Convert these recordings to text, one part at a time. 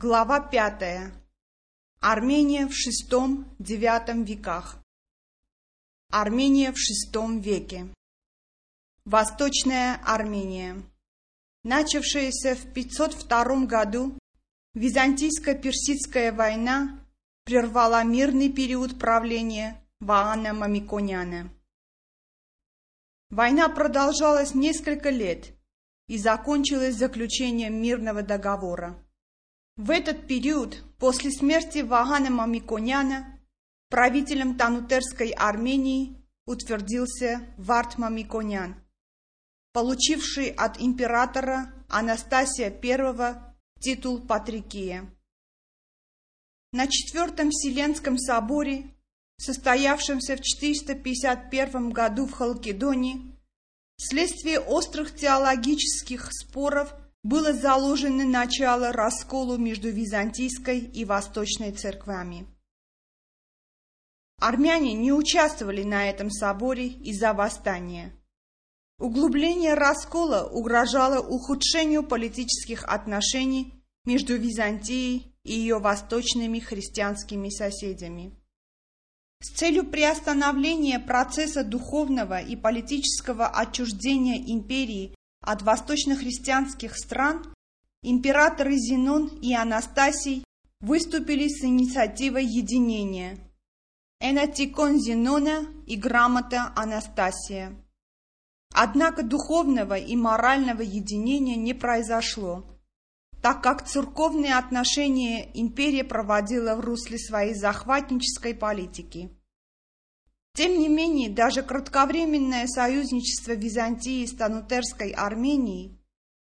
Глава пятая. Армения в VI-IX веках. Армения в VI веке. Восточная Армения. Начавшаяся в 502 году Византийско-Персидская война прервала мирный период правления Ваана Мамиконяна. Война продолжалась несколько лет и закончилась заключением мирного договора. В этот период, после смерти Вагана Мамиконяна, правителем Танутерской Армении утвердился Варт Мамиконян, получивший от императора Анастасия I титул Патрикия. На Четвертом Вселенском соборе, состоявшемся в 451 году в Халкидоне, вследствие острых теологических споров – было заложено начало расколу между Византийской и Восточной церквами. Армяне не участвовали на этом соборе из-за восстания. Углубление раскола угрожало ухудшению политических отношений между Византией и ее восточными христианскими соседями. С целью приостановления процесса духовного и политического отчуждения империи от восточно-христианских стран императоры Зенон и Анастасий выступили с инициативой единения Энатикон Зенона и грамота Анастасия. Однако духовного и морального единения не произошло, так как церковные отношения империя проводила в русле своей захватнической политики. Тем не менее, даже кратковременное союзничество Византии с Танутерской Арменией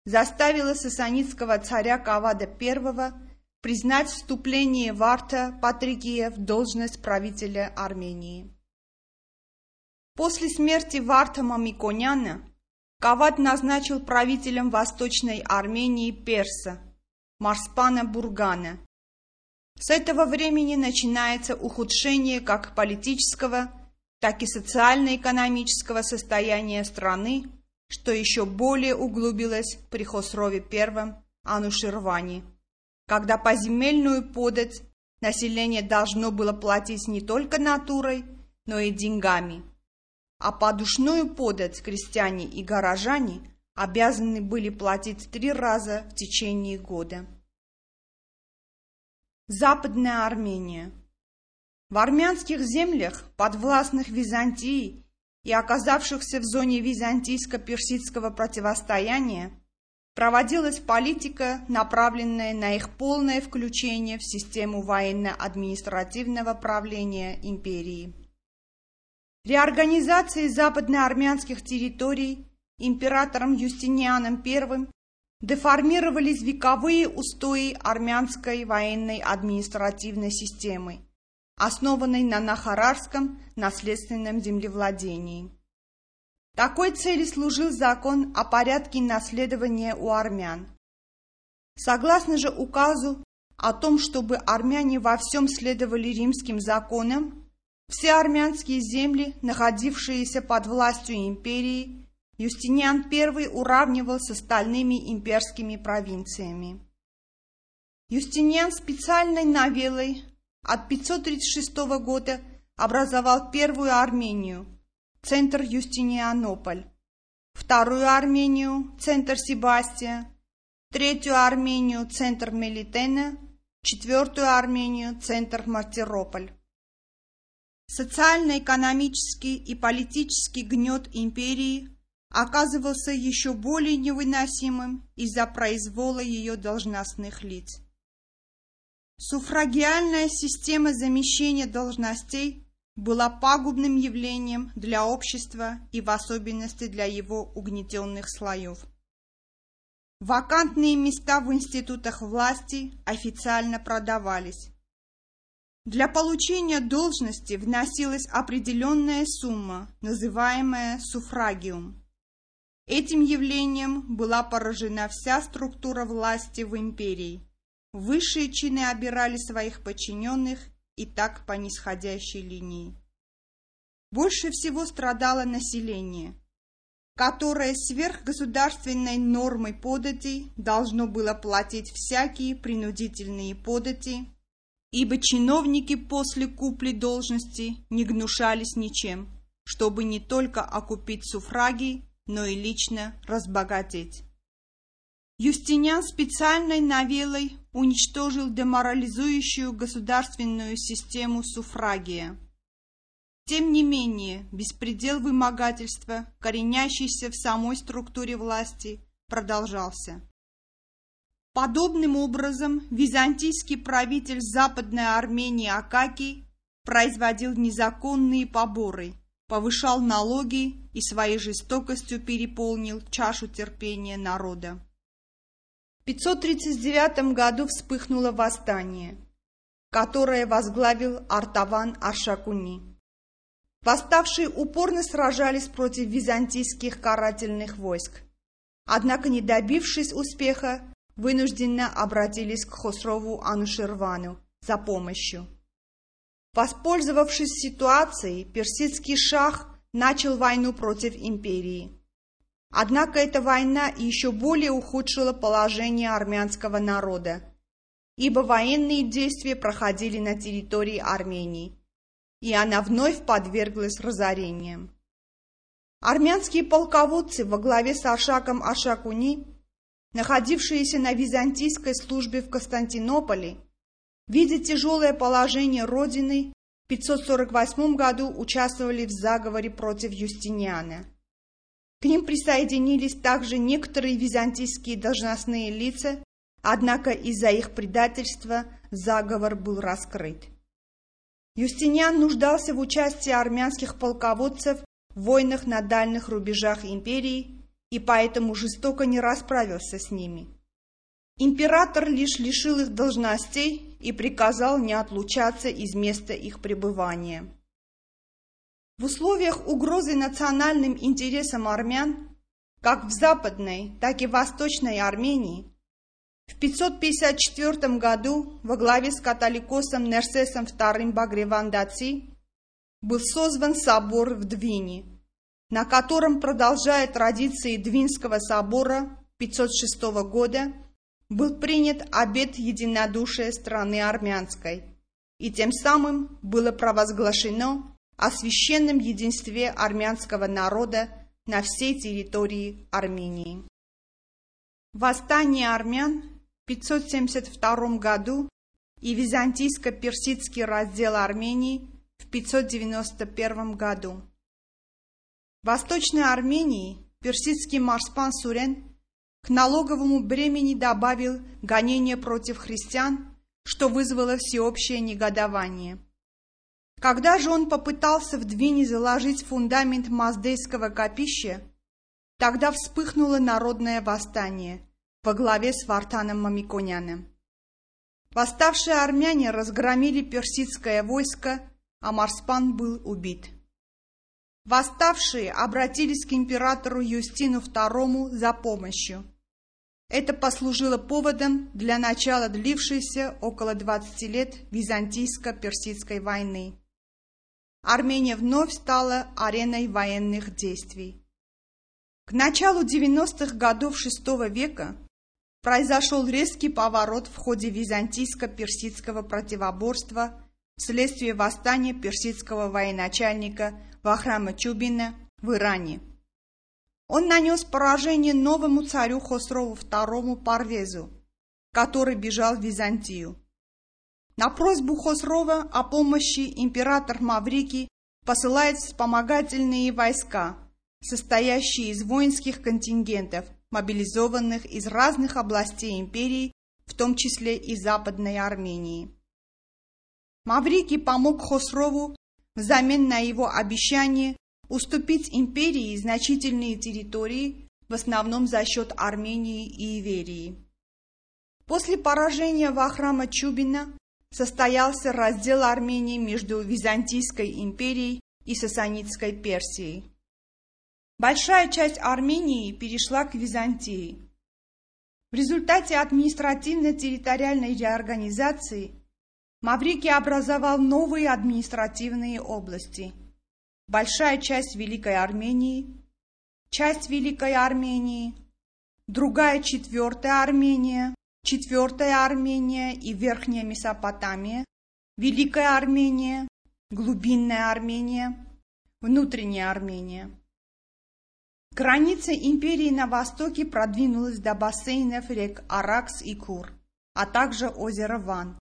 заставило сасанитского царя Кавада I признать вступление Варта Патрикия в должность правителя Армении. После смерти Варта Мамиконяна Кавад назначил правителем Восточной Армении Перса, Марспана Бургана. С этого времени начинается ухудшение как политического, так и социально-экономического состояния страны, что еще более углубилось при Хосрове I Ануширвани, когда по земельную подать население должно было платить не только натурой, но и деньгами, а подушную подать крестьяне и горожане обязаны были платить три раза в течение года. Западная Армения – в армянских землях, подвластных Византии и оказавшихся в зоне византийско-персидского противостояния, проводилась политика, направленная на их полное включение в систему военно-административного правления империи. Реорганизацией западноармянских территорий императором Юстинианом I деформировались вековые устои армянской военной административной системы, основанной на Нахарарском наследственном землевладении. Такой цели служил закон о порядке наследования у армян. Согласно же указу о том, чтобы армяне во всем следовали римским законам, все армянские земли, находившиеся под властью империи, Юстиниан I уравнивал с остальными имперскими провинциями. Юстиниан специальной новеллой от 536 года образовал Первую Армению, центр Юстинианополь, Вторую Армению, центр Себастия, Третью Армению, центр Мелитена, Четвертую Армению, центр Мартирополь. Социально-экономический и политический гнет империи оказывался еще более невыносимым из-за произвола ее должностных лиц. Суфрагиальная система замещения должностей была пагубным явлением для общества и в особенности для его угнетенных слоев. Вакантные места в институтах власти официально продавались. Для получения должности вносилась определенная сумма, называемая суфрагиум. Этим явлением была поражена вся структура власти в империи. Высшие чины обирали своих подчиненных и так по нисходящей линии. Больше всего страдало население. которое сверх государственной нормы подати должно было платить всякие принудительные подати, ибо чиновники после купли должности не гнушались ничем, чтобы не только окупить суфраги, но и лично разбогатеть. Юстиниан специальной навелой уничтожил деморализующую государственную систему суфрагия. Тем не менее, беспредел вымогательства, коренящийся в самой структуре власти, продолжался. Подобным образом византийский правитель Западной Армении Акакий производил незаконные поборы, повышал налоги и своей жестокостью переполнил чашу терпения народа. В 539 году вспыхнуло восстание, которое возглавил Артаван Аршакуни. Восставшие упорно сражались против византийских карательных войск. Однако, не добившись успеха, вынужденно обратились к Хосрову Анушервану за помощью. Воспользовавшись ситуацией, персидский шах начал войну против империи. Однако эта война еще более ухудшила положение армянского народа, ибо военные действия проходили на территории Армении, и она вновь подверглась разорениям. Армянские полководцы во главе с Ашаком Ашакуни, находившиеся на византийской службе в Константинополе, видя тяжелое положение Родины, в 548 году участвовали в заговоре против Юстиниана. К ним присоединились также некоторые византийские должностные лица, однако из-за их предательства заговор был раскрыт. Юстиниан нуждался в участии армянских полководцев в войнах на дальних рубежах империи и поэтому жестоко не расправился с ними. Император лишь лишил их должностей и приказал не отлучаться из места их пребывания. В условиях угрозы национальным интересам армян, как в Западной, так и в Восточной Армении, в 554 году во главе с католикосом Нерсесом II Багревандаци был созван собор в Двине, на котором, продолжая традиции Двинского собора 506 года, был принят обет единодушия страны армянской, и тем самым было провозглашено о священном единстве армянского народа на всей территории Армении. Восстание армян 572 году и византийско-персидский раздел Армении в 591 году. В Восточной Армении персидский Марспан Сурен к налоговому бремени добавил гонение против христиан, что вызвало всеобщее негодование. Когда же он попытался в Двине заложить фундамент Маздейского копища, тогда вспыхнуло народное восстание – во главе с Вартаном Мамиконяном. Восставшие армяне разгромили персидское войско, а Марспан был убит. Восставшие обратились к императору Юстину II за помощью. Это послужило поводом для начала длившейся около 20 лет византийско-персидской войны. Армения вновь стала ареной военных действий. К началу 90-х годов VI века произошел резкий поворот в ходе византийско-персидского противоборства вследствие восстания персидского военачальника Вахрама Чубина в Иране. Он нанес поражение новому царю Хосрову II Парвезу, который бежал в Византию. На просьбу Хосрова о помощи император Маврикий посылает вспомогательные войска, состоящие из воинских контингентов мобилизованных из разных областей империи, в том числе и Западной Армении. Маврикий помог Хосрову взамен на его обещание уступить империи значительные территории, в основном за счет Армении и Иверии. После поражения Вахрама Чубина состоялся раздел Армении между Византийской империей и Сасанидской Персией. Большая часть Армении перешла к Византии. В результате административно-территориальной реорганизации Маврикий образовал новые административные области. Большая часть Великой Армении, часть Великой Армении, другая Четвертая Армения, Четвертая Армения и Верхняя Месопотамия, Великая Армения, Глубинная Армения, Внутренняя Армения. Граница империи на востоке продвинулась до бассейнов рек Аракс и Кур, а также озера Ван.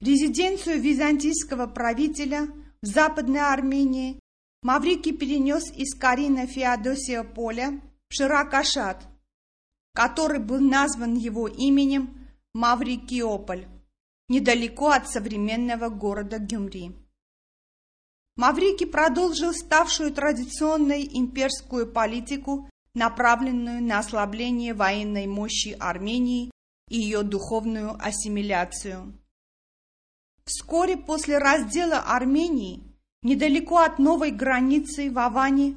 Резиденцию византийского правителя в Западной Армении Маврикий перенес из Карина Феодосия Поля в Ширакашат, который был назван его именем Маврикиополь, недалеко от современного города Гюмри. Маврикий продолжил ставшую традиционной имперскую политику, направленную на ослабление военной мощи Армении и ее духовную ассимиляцию. Вскоре после раздела Армении, недалеко от новой границы в Аване,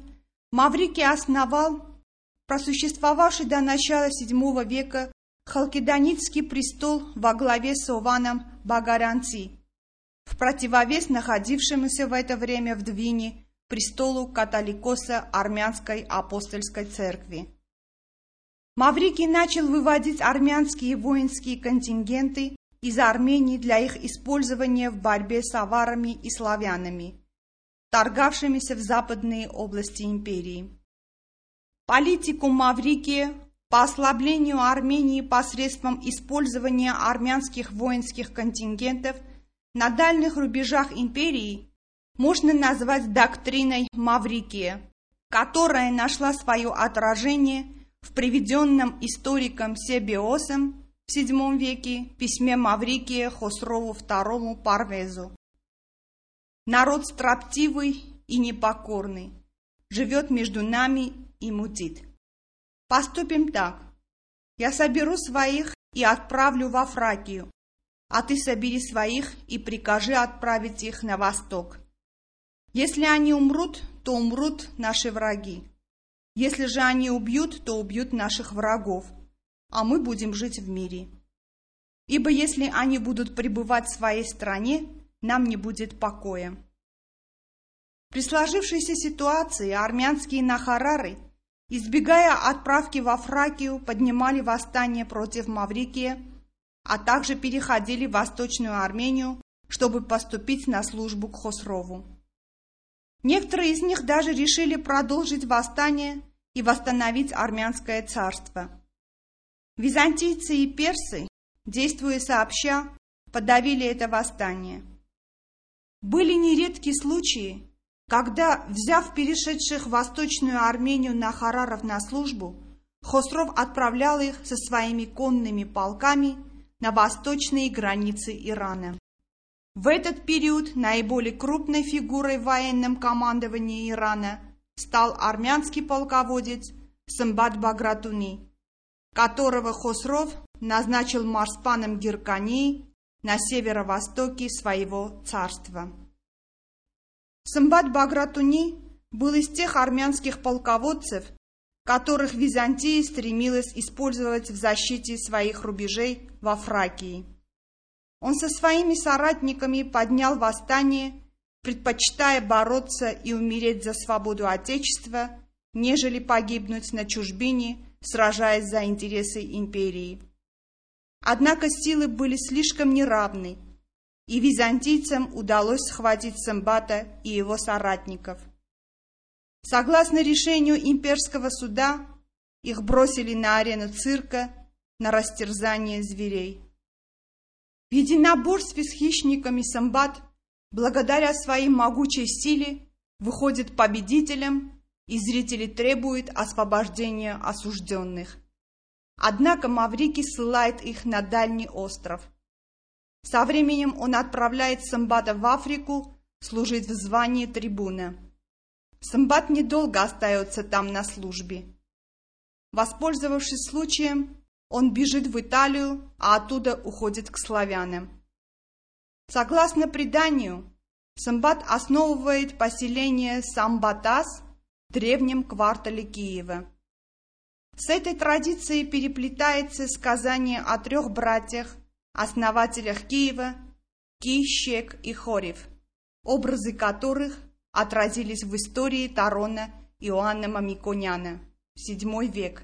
Маврикий основал просуществовавший до начала VII века Халкидонитский престол во главе с Ованом Багаранци, в противовес находившемуся в это время в Двине престолу католикоса армянской апостольской церкви. Маврикий начал выводить армянские воинские контингенты из Армении для их использования в борьбе с аварами и славянами, торгавшимися в западные области империи. Политику Маврикия по ослаблению Армении посредством использования армянских воинских контингентов на дальних рубежах империи можно назвать доктриной Маврикия, которая нашла свое отражение в приведенном историком Себиосом в VII веке письме Маврикия Хосрову II Парвезу. Народ строптивый и непокорный, живет между нами и мутит. Поступим так. Я соберу своих и отправлю во Фракию, а ты собери своих и прикажи отправить их на восток. Если они умрут, то умрут наши враги. Если же они убьют, то убьют наших врагов, а мы будем жить в мире. Ибо если они будут пребывать в своей стране, нам не будет покоя. При сложившейся ситуации армянские нахарары, избегая отправки во Фракию, поднимали восстание против Маврикия, а также переходили в Восточную Армению, чтобы поступить на службу к Хосрову. Некоторые из них даже решили продолжить восстание и восстановить армянское царство. Византийцы и персы, действуя сообща, подавили это восстание. Были нередки случаи, когда, взяв перешедших в Восточную Армению на Хараров на службу, Хосров отправлял их со своими конными полками на восточные границы Ирана. В этот период наиболее крупной фигурой в военном командовании Ирана стал армянский полководец Самбат Багратуни, которого Хосров назначил марспаном Геркании на северо-востоке своего царства. Самбат Багратуни был из тех армянских полководцев, которых Византия стремилась использовать в защите своих рубежей во Фракии. Он со своими соратниками поднял восстание, предпочитая бороться и умереть за свободу Отечества, нежели погибнуть на чужбине, сражаясь за интересы империи. Однако силы были слишком неравны, и византийцам удалось схватить Самбата и его соратников. Согласно решению имперского суда, их бросили на арену цирка на растерзание зверей. В единоборстве с хищниками Самбат, благодаря своей могучей силе, выходит победителем, и зрители требуют освобождения осужденных. Однако Маврикий ссылает их на дальний остров – со временем он отправляет Самбата в Африку служить в звании трибуна. Самбат недолго остается там на службе. Воспользовавшись случаем, он бежит в Италию, а оттуда уходит к славянам. Согласно преданию, Самбат основывает поселение Самбатас в древнем квартале Киева. С этой традицией переплетается сказание о трех братьях основателях Киева, Кищек и Хорев, образы которых отразились в истории Тарона Иоанна Мамиконяна VII век.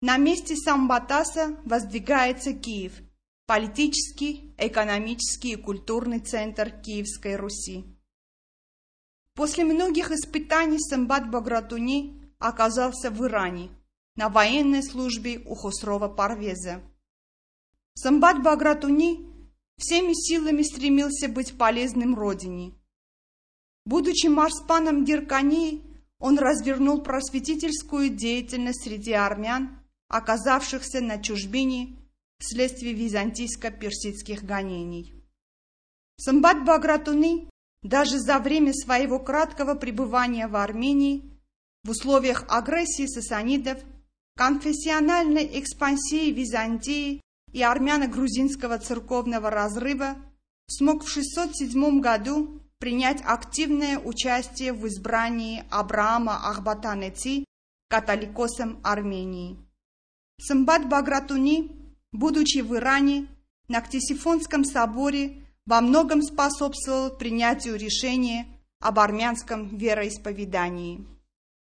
На месте Самбатаса воздвигается Киев, политический, экономический и культурный центр Киевской Руси. После многих испытаний Самбат Багратуни оказался в Иране на военной службе у Хосрова Парвеза. Самбат Багратуни всеми силами стремился быть полезным родине. Будучи марспаном Диркани, он развернул просветительскую деятельность среди армян, оказавшихся на чужбине вследствие византийско-персидских гонений. Самбат Багратуни даже за время своего краткого пребывания в Армении в условиях агрессии сасанидов, конфессиональной экспансии Византии и армяно-грузинского церковного разрыва смог в 607 году принять активное участие в избрании Абраама Ахбатанеци католикосом Армении. Самбат Багратуни, будучи в Иране, на Ктесифонском соборе во многом способствовал принятию решения об армянском вероисповедании.